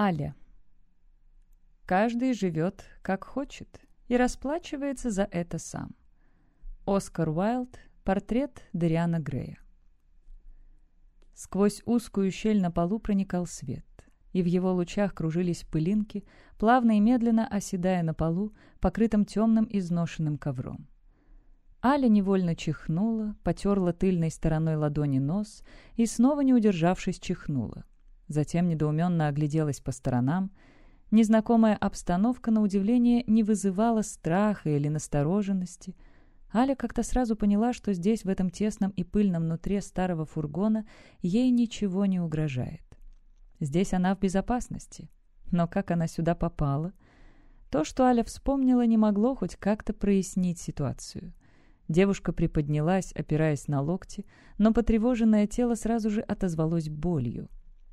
Аля. Каждый живет как хочет и расплачивается за это сам. Оскар Уайлд. Портрет Дариана Грея. Сквозь узкую щель на полу проникал свет, и в его лучах кружились пылинки, плавно и медленно оседая на полу, покрытым темным изношенным ковром. Аля невольно чихнула, потерла тыльной стороной ладони нос и, снова не удержавшись, чихнула. Затем недоуменно огляделась по сторонам. Незнакомая обстановка, на удивление, не вызывала страха или настороженности. Аля как-то сразу поняла, что здесь, в этом тесном и пыльном нутре старого фургона, ей ничего не угрожает. Здесь она в безопасности. Но как она сюда попала? То, что Аля вспомнила, не могло хоть как-то прояснить ситуацию. Девушка приподнялась, опираясь на локти, но потревоженное тело сразу же отозвалось болью.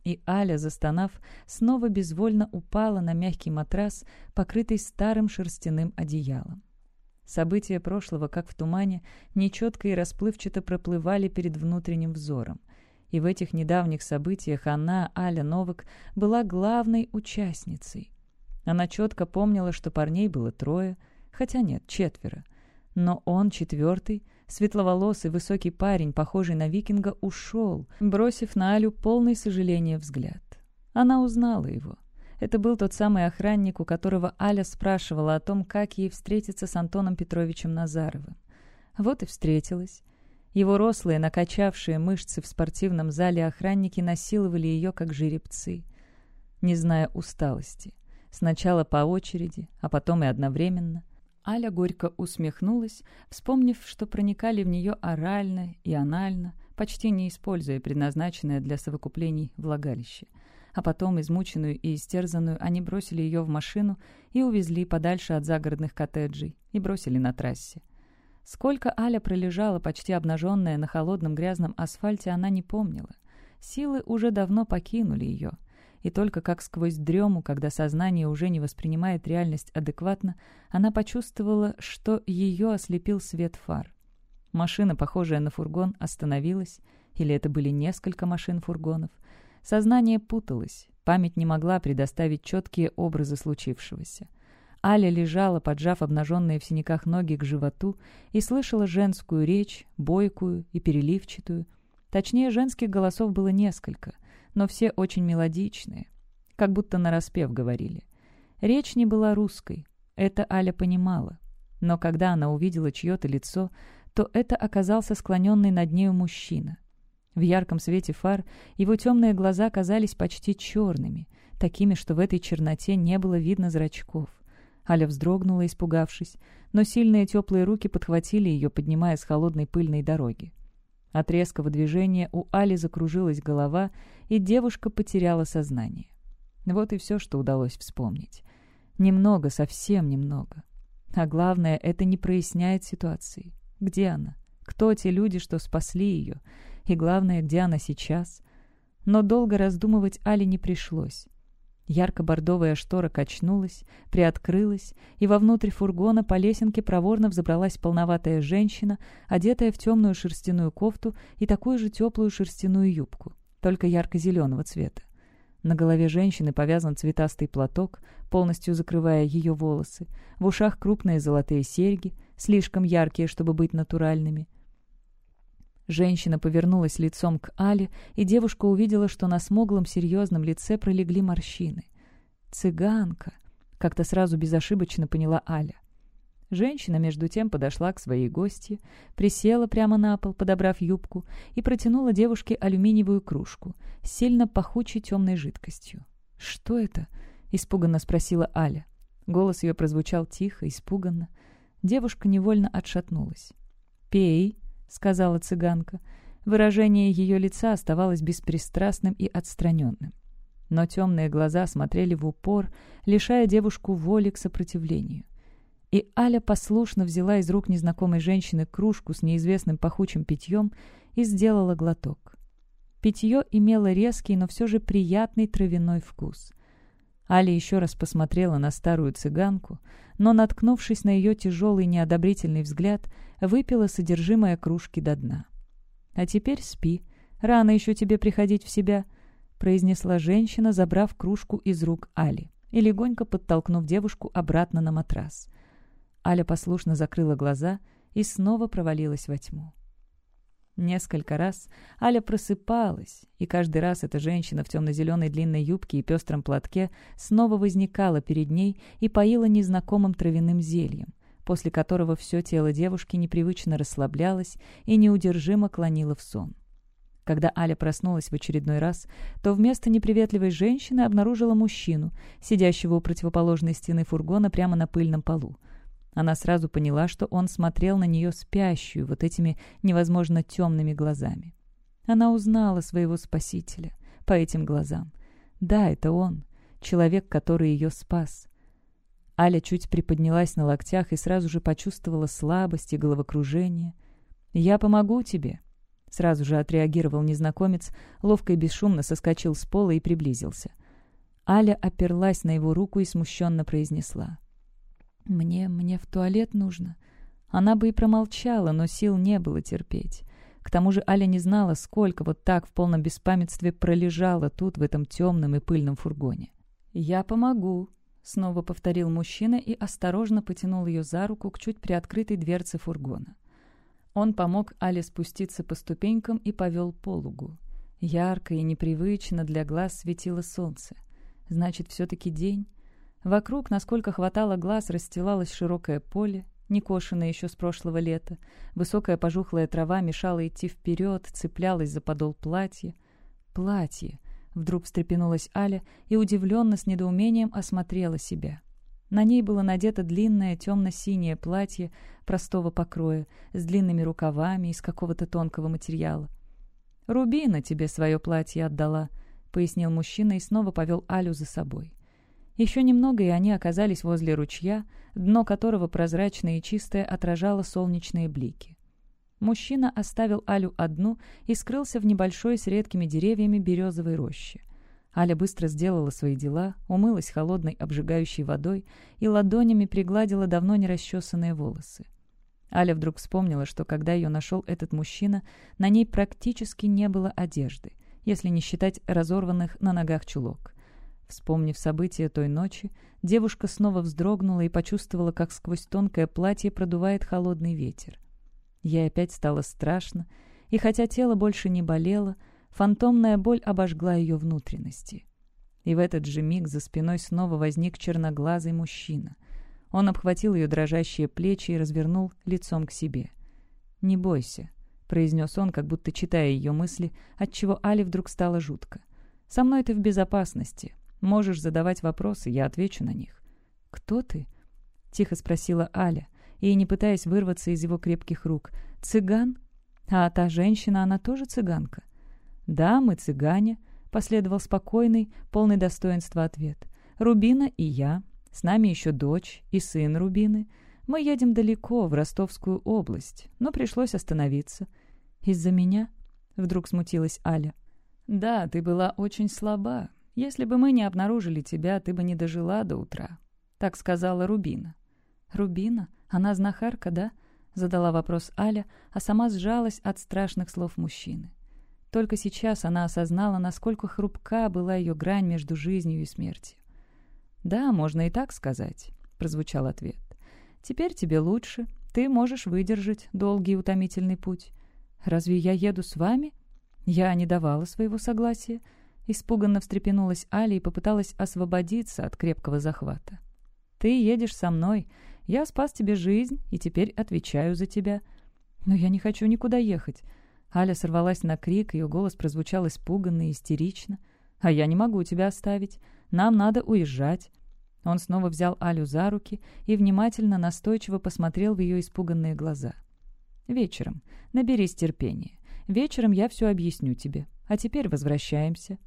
И Аля, застонав, снова безвольно упала на мягкий матрас, покрытый старым шерстяным одеялом. События прошлого, как в тумане, нечетко и расплывчато проплывали перед внутренним взором. И в этих недавних событиях она, Аля Новак, была главной участницей. Она четко помнила, что парней было трое, хотя нет, четверо — но он, четвертый, светловолосый высокий парень, похожий на викинга, ушел, бросив на Алю полный сожаления взгляд. Она узнала его. Это был тот самый охранник, у которого Аля спрашивала о том, как ей встретиться с Антоном Петровичем Назаровым. Вот и встретилась. Его рослые, накачавшие мышцы в спортивном зале охранники насиловали ее, как жеребцы, не зная усталости. Сначала по очереди, а потом и одновременно — Аля горько усмехнулась, вспомнив, что проникали в нее орально и анально, почти не используя предназначенное для совокуплений влагалище. А потом, измученную и истерзанную, они бросили ее в машину и увезли подальше от загородных коттеджей и бросили на трассе. Сколько Аля пролежала, почти обнаженная на холодном грязном асфальте, она не помнила. Силы уже давно покинули ее — и только как сквозь дрему, когда сознание уже не воспринимает реальность адекватно, она почувствовала, что ее ослепил свет фар. Машина, похожая на фургон, остановилась, или это были несколько машин-фургонов. Сознание путалось, память не могла предоставить четкие образы случившегося. Аля лежала, поджав обнаженные в синяках ноги к животу, и слышала женскую речь, бойкую и переливчатую. Точнее, женских голосов было несколько — но все очень мелодичные, как будто нараспев говорили. Речь не была русской, это Аля понимала. Но когда она увидела чье-то лицо, то это оказался склоненный над нею мужчина. В ярком свете фар его темные глаза казались почти черными, такими, что в этой черноте не было видно зрачков. Аля вздрогнула, испугавшись, но сильные теплые руки подхватили ее, поднимая с холодной пыльной дороги. От резкого движения у Али закружилась голова, и девушка потеряла сознание. Вот и все, что удалось вспомнить. Немного, совсем немного. А главное, это не проясняет ситуации. Где она? Кто те люди, что спасли ее? И главное, где она сейчас? Но долго раздумывать Али не пришлось. Ярко-бордовая штора качнулась, приоткрылась, и вовнутрь фургона по лесенке проворно взобралась полноватая женщина, одетая в темную шерстяную кофту и такую же теплую шерстяную юбку, только ярко-зеленого цвета. На голове женщины повязан цветастый платок, полностью закрывая ее волосы, в ушах крупные золотые серьги, слишком яркие, чтобы быть натуральными — Женщина повернулась лицом к Але, и девушка увидела, что на смуглом серьезном лице пролегли морщины. «Цыганка!» — как-то сразу безошибочно поняла Аля. Женщина, между тем, подошла к своей гостье, присела прямо на пол, подобрав юбку, и протянула девушке алюминиевую кружку сильно пахучей темной жидкостью. «Что это?» — испуганно спросила Аля. Голос ее прозвучал тихо, испуганно. Девушка невольно отшатнулась. «Пей!» — сказала цыганка. Выражение ее лица оставалось беспристрастным и отстраненным. Но темные глаза смотрели в упор, лишая девушку воли к сопротивлению. И Аля послушно взяла из рук незнакомой женщины кружку с неизвестным пахучим питьем и сделала глоток. Питье имело резкий, но все же приятный травяной вкус. Аля еще раз посмотрела на старую цыганку, но, наткнувшись на ее тяжелый неодобрительный взгляд, выпила содержимое кружки до дна. «А теперь спи. Рано еще тебе приходить в себя», — произнесла женщина, забрав кружку из рук Али и легонько подтолкнув девушку обратно на матрас. Аля послушно закрыла глаза и снова провалилась во тьму. Несколько раз Аля просыпалась, и каждый раз эта женщина в темно-зеленой длинной юбке и пестром платке снова возникала перед ней и поила незнакомым травяным зельем, после которого все тело девушки непривычно расслаблялось и неудержимо клонило в сон. Когда Аля проснулась в очередной раз, то вместо неприветливой женщины обнаружила мужчину, сидящего у противоположной стены фургона прямо на пыльном полу. Она сразу поняла, что он смотрел на нее спящую, вот этими невозможно темными глазами. Она узнала своего спасителя по этим глазам. Да, это он, человек, который ее спас. Аля чуть приподнялась на локтях и сразу же почувствовала слабость и головокружение. «Я помогу тебе», — сразу же отреагировал незнакомец, ловко и бесшумно соскочил с пола и приблизился. Аля оперлась на его руку и смущенно произнесла. «Мне... мне в туалет нужно». Она бы и промолчала, но сил не было терпеть. К тому же Аля не знала, сколько вот так в полном беспамятстве пролежала тут, в этом темном и пыльном фургоне. «Я помогу», — снова повторил мужчина и осторожно потянул ее за руку к чуть приоткрытой дверце фургона. Он помог Але спуститься по ступенькам и повел по лугу. Ярко и непривычно для глаз светило солнце. Значит, все-таки день. Вокруг, насколько хватало глаз, расстилалось широкое поле, некошенное еще с прошлого лета. Высокая пожухлая трава мешала идти вперед, цеплялась за подол платья. Платье! Вдруг встрепенулась Аля и удивленно с недоумением осмотрела себя. На ней было надето длинное темно-синее платье простого покроя с длинными рукавами из какого-то тонкого материала. «Рубина тебе свое платье отдала», — пояснил мужчина и снова повел Алю за собой. Еще немного, и они оказались возле ручья, дно которого прозрачное и чистое отражало солнечные блики. Мужчина оставил Алю одну и скрылся в небольшой с редкими деревьями березовой роще. Аля быстро сделала свои дела, умылась холодной обжигающей водой и ладонями пригладила давно не расчесанные волосы. Аля вдруг вспомнила, что когда ее нашел этот мужчина, на ней практически не было одежды, если не считать разорванных на ногах чулок. Вспомнив события той ночи, девушка снова вздрогнула и почувствовала, как сквозь тонкое платье продувает холодный ветер. Ей опять стало страшно, и хотя тело больше не болело, фантомная боль обожгла ее внутренности. И в этот же миг за спиной снова возник черноглазый мужчина. Он обхватил ее дрожащие плечи и развернул лицом к себе. «Не бойся», — произнес он, как будто читая ее мысли, отчего Али вдруг стало жутко. «Со мной ты в безопасности. Можешь задавать вопросы, я отвечу на них». «Кто ты?» — тихо спросила Аля, и, не пытаясь вырваться из его крепких рук. «Цыган? А та женщина, она тоже цыганка?» «Да, мы цыгане», — последовал спокойный, полный достоинства ответ. «Рубина и я. С нами еще дочь и сын Рубины. Мы едем далеко, в Ростовскую область, но пришлось остановиться. Из-за меня?» — вдруг смутилась Аля. «Да, ты была очень слаба. «Если бы мы не обнаружили тебя, ты бы не дожила до утра», — так сказала Рубина. «Рубина? Она знахарка, да?» — задала вопрос Аля, а сама сжалась от страшных слов мужчины. Только сейчас она осознала, насколько хрупка была ее грань между жизнью и смертью. «Да, можно и так сказать», — прозвучал ответ. «Теперь тебе лучше. Ты можешь выдержать долгий и утомительный путь. Разве я еду с вами?» Я не давала своего согласия. Испуганно встрепенулась Али и попыталась освободиться от крепкого захвата. «Ты едешь со мной. Я спас тебе жизнь и теперь отвечаю за тебя. Но я не хочу никуда ехать». Аля сорвалась на крик, ее голос прозвучал испуганно и истерично. «А я не могу тебя оставить. Нам надо уезжать». Он снова взял Алю за руки и внимательно, настойчиво посмотрел в ее испуганные глаза. «Вечером. Наберись терпения. Вечером я все объясню тебе. А теперь возвращаемся»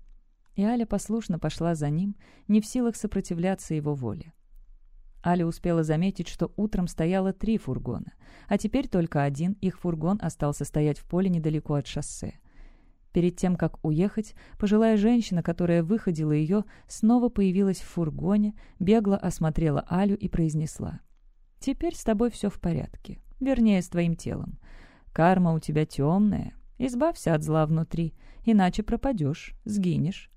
и Аля послушно пошла за ним, не в силах сопротивляться его воле. Аля успела заметить, что утром стояло три фургона, а теперь только один, их фургон остался стоять в поле недалеко от шоссе. Перед тем, как уехать, пожилая женщина, которая выходила ее, снова появилась в фургоне, бегло осмотрела Алю и произнесла. «Теперь с тобой все в порядке, вернее, с твоим телом. Карма у тебя темная, избавься от зла внутри, иначе пропадешь, сгинешь.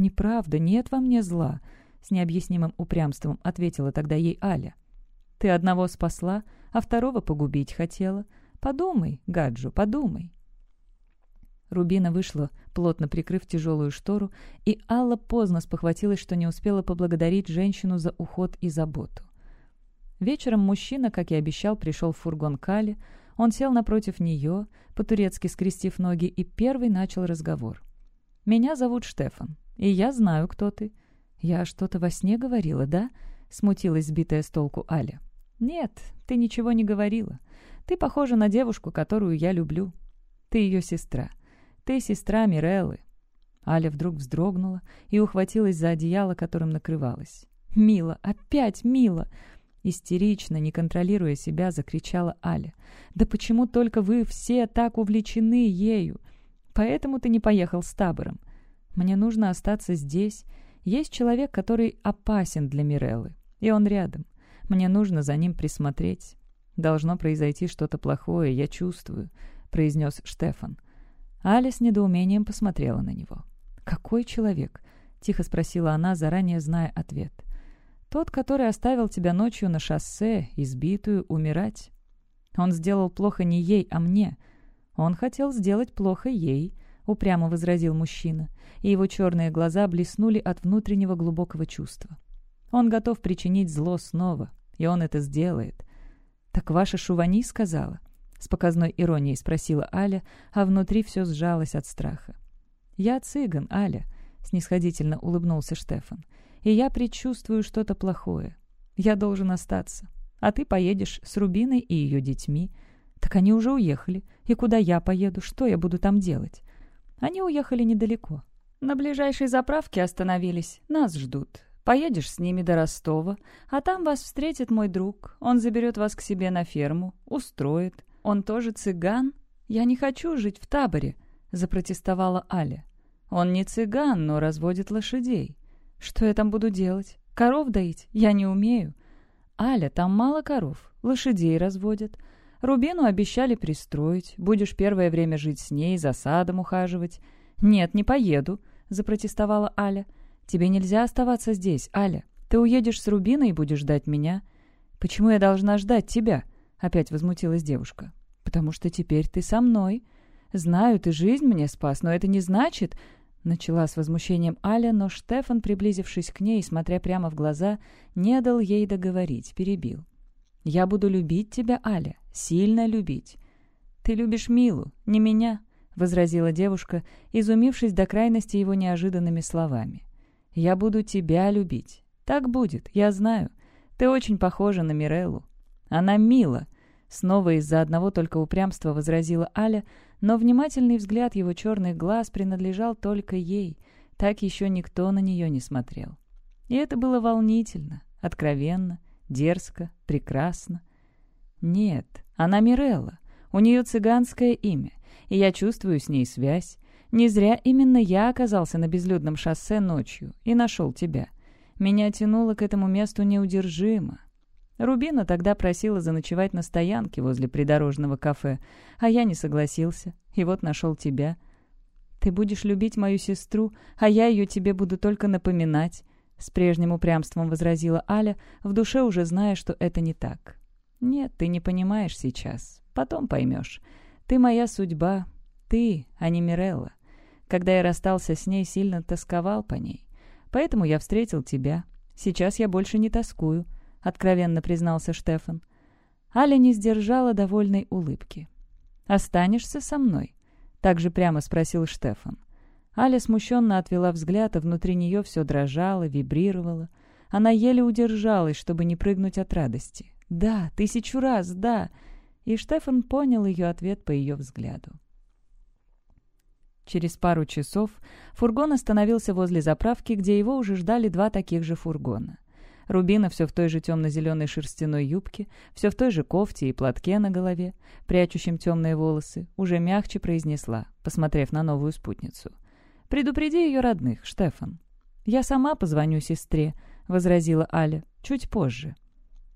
«Неправда, нет во мне зла», — с необъяснимым упрямством ответила тогда ей Аля. «Ты одного спасла, а второго погубить хотела. Подумай, Гаджу, подумай». Рубина вышла, плотно прикрыв тяжелую штору, и Алла поздно спохватилась, что не успела поблагодарить женщину за уход и заботу. Вечером мужчина, как и обещал, пришел в фургон Кали. Он сел напротив нее, по-турецки скрестив ноги, и первый начал разговор. «Меня зовут Штефан, и я знаю, кто ты». «Я что-то во сне говорила, да?» — смутилась сбитая с толку Аля. «Нет, ты ничего не говорила. Ты похожа на девушку, которую я люблю. Ты ее сестра. Ты сестра Миреллы». Аля вдруг вздрогнула и ухватилась за одеяло, которым накрывалась. «Мила! Опять Мила!» Истерично, не контролируя себя, закричала Аля. «Да почему только вы все так увлечены ею? Поэтому ты не поехал с табором. Мне нужно остаться здесь. Есть человек, который опасен для Миреллы, и он рядом. Мне нужно за ним присмотреть. Должно произойти что-то плохое, я чувствую», — произнес Штефан. Аля с недоумением посмотрела на него. «Какой человек?» — тихо спросила она, заранее зная ответ. «Тот, который оставил тебя ночью на шоссе, избитую, умирать. Он сделал плохо не ей, а мне. Он хотел сделать плохо ей», — упрямо возразил мужчина, и его черные глаза блеснули от внутреннего глубокого чувства. «Он готов причинить зло снова, и он это сделает». «Так ваша Шувани сказала?» С показной иронией спросила Аля, а внутри все сжалось от страха. «Я цыган, Аля», — снисходительно улыбнулся Штефан. «И я предчувствую что-то плохое. Я должен остаться. А ты поедешь с Рубиной и ее детьми. Так они уже уехали. И куда я поеду? Что я буду там делать?» Они уехали недалеко. На ближайшей заправке остановились. Нас ждут. Поедешь с ними до Ростова, а там вас встретит мой друг. Он заберет вас к себе на ферму, устроит. «Он тоже цыган? Я не хочу жить в таборе», — запротестовала Аля. «Он не цыган, но разводит лошадей. Что я там буду делать? Коров доить? Я не умею». «Аля, там мало коров, лошадей разводят. Рубину обещали пристроить, будешь первое время жить с ней, за садом ухаживать». «Нет, не поеду», — запротестовала Аля. «Тебе нельзя оставаться здесь, Аля. Ты уедешь с Рубиной и будешь ждать меня». «Почему я должна ждать тебя?» Опять возмутилась девушка. «Потому что теперь ты со мной. Знаю, ты жизнь мне спас, но это не значит...» Начала с возмущением Аля, но Штефан, приблизившись к ней, смотря прямо в глаза, не дал ей договорить, перебил. «Я буду любить тебя, Аля, сильно любить». «Ты любишь Милу, не меня», — возразила девушка, изумившись до крайности его неожиданными словами. «Я буду тебя любить. Так будет, я знаю. Ты очень похожа на Миреллу. Она мила, Снова из-за одного только упрямства возразила Аля, но внимательный взгляд его черных глаз принадлежал только ей. Так еще никто на нее не смотрел. И это было волнительно, откровенно, дерзко, прекрасно. Нет, она Мирелла. У нее цыганское имя, и я чувствую с ней связь. Не зря именно я оказался на безлюдном шоссе ночью и нашел тебя. Меня тянуло к этому месту неудержимо. Рубина тогда просила заночевать на стоянке возле придорожного кафе, а я не согласился, и вот нашел тебя. Ты будешь любить мою сестру, а я ее тебе буду только напоминать, — с прежним упрямством возразила Аля, в душе уже зная, что это не так. «Нет, ты не понимаешь сейчас. Потом поймешь. Ты моя судьба. Ты, а не Мирелла. Когда я расстался с ней, сильно тосковал по ней. Поэтому я встретил тебя. Сейчас я больше не тоскую. — откровенно признался Штефан. Аля не сдержала довольной улыбки. «Останешься со мной?» — также прямо спросил Штефан. Аля смущенно отвела взгляд, а внутри нее все дрожало, вибрировало. Она еле удержалась, чтобы не прыгнуть от радости. «Да, тысячу раз, да!» И Штефан понял ее ответ по ее взгляду. Через пару часов фургон остановился возле заправки, где его уже ждали два таких же фургона — Рубина все в той же темно-зеленой шерстяной юбке, все в той же кофте и платке на голове, прячущем темные волосы, уже мягче произнесла, посмотрев на новую спутницу. «Предупреди ее родных, Штефан». «Я сама позвоню сестре», — возразила Аля, — «чуть позже».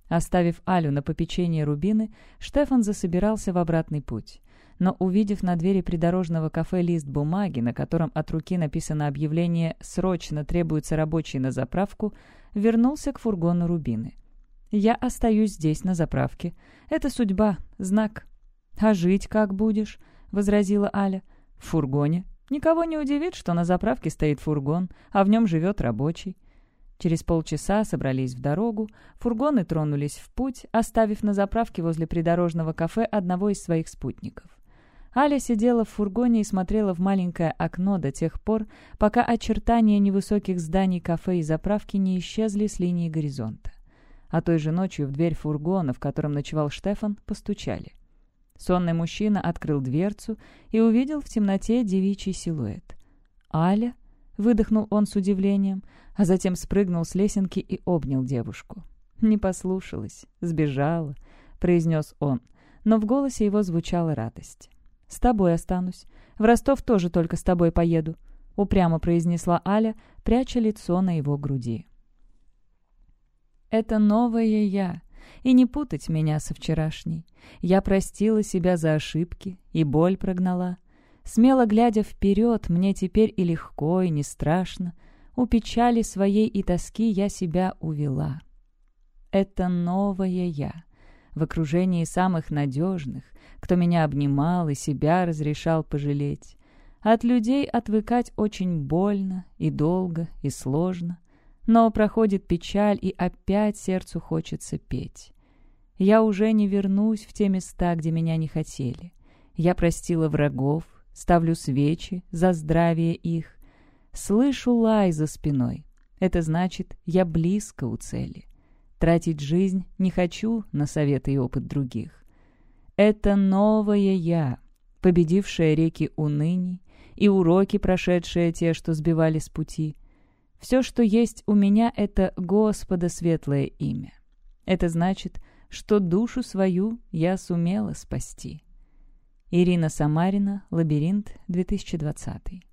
Оставив Алю на попечение Рубины, Штефан засобирался в обратный путь. но, увидев на двери придорожного кафе лист бумаги, на котором от руки написано объявление «Срочно требуется рабочий на заправку», вернулся к фургону Рубины. «Я остаюсь здесь, на заправке. Это судьба, знак». «А жить как будешь?» — возразила Аля. «В фургоне. Никого не удивит, что на заправке стоит фургон, а в нем живет рабочий». Через полчаса собрались в дорогу, фургоны тронулись в путь, оставив на заправке возле придорожного кафе одного из своих спутников. Аля сидела в фургоне и смотрела в маленькое окно до тех пор, пока очертания невысоких зданий кафе и заправки не исчезли с линии горизонта. А той же ночью в дверь фургона, в котором ночевал Штефан, постучали. Сонный мужчина открыл дверцу и увидел в темноте девичий силуэт. «Аля?» — выдохнул он с удивлением, а затем спрыгнул с лесенки и обнял девушку. «Не послушалась, сбежала», — произнес он, но в голосе его звучала радость. «С тобой останусь. В Ростов тоже только с тобой поеду», — упрямо произнесла Аля, пряча лицо на его груди. «Это новое я, и не путать меня со вчерашней. Я простила себя за ошибки и боль прогнала. Смело глядя вперед, мне теперь и легко, и не страшно. У печали своей и тоски я себя увела. Это новое я, в окружении самых надежных, кто меня обнимал и себя разрешал пожалеть. От людей отвыкать очень больно и долго и сложно, но проходит печаль, и опять сердцу хочется петь. Я уже не вернусь в те места, где меня не хотели. Я простила врагов, ставлю свечи за здравие их. Слышу лай за спиной. Это значит, я близко у цели. Тратить жизнь не хочу на советы и опыт других. Это новое я, победившая реки уныний и уроки, прошедшие те, что сбивали с пути. Все, что есть у меня, — это Господа светлое имя. Это значит, что душу свою я сумела спасти. Ирина Самарина, «Лабиринт», 2020